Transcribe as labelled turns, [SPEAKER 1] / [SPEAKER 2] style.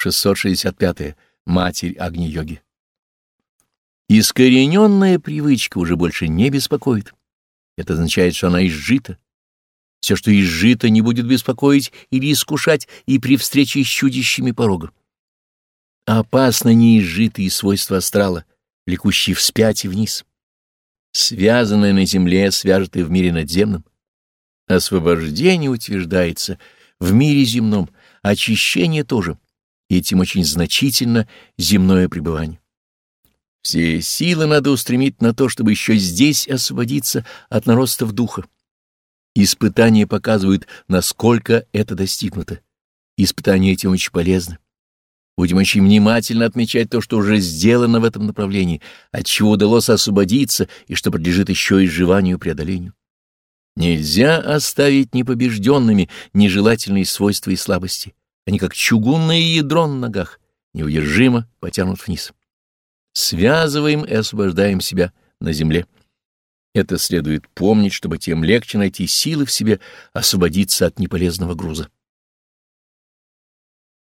[SPEAKER 1] 665. -е. Матерь Агни-йоги. Искорененная привычка уже больше не беспокоит. Это означает, что она изжита. Все, что изжито, не будет беспокоить или искушать и при встрече с чудищами порога. Опасно неизжитые свойства астрала, влекущие вспять и вниз. Связанное на земле свяжет в мире надземном. Освобождение утверждается в мире земном, очищение тоже, и этим очень значительно земное пребывание. Все силы надо устремить на то, чтобы еще здесь освободиться от наростов духа. Испытания показывают, насколько это достигнуто. Испытания эти очень полезны. Будем очень внимательно отмечать то, что уже сделано в этом направлении, от чего удалось освободиться и что подлежит еще изживанию и преодолению. Нельзя оставить непобежденными нежелательные свойства и слабости. Они как чугунное ядро на ногах, неудержимо потянут вниз. Связываем и освобождаем себя на земле. Это следует помнить, чтобы тем легче найти силы в себе освободиться от неполезного груза.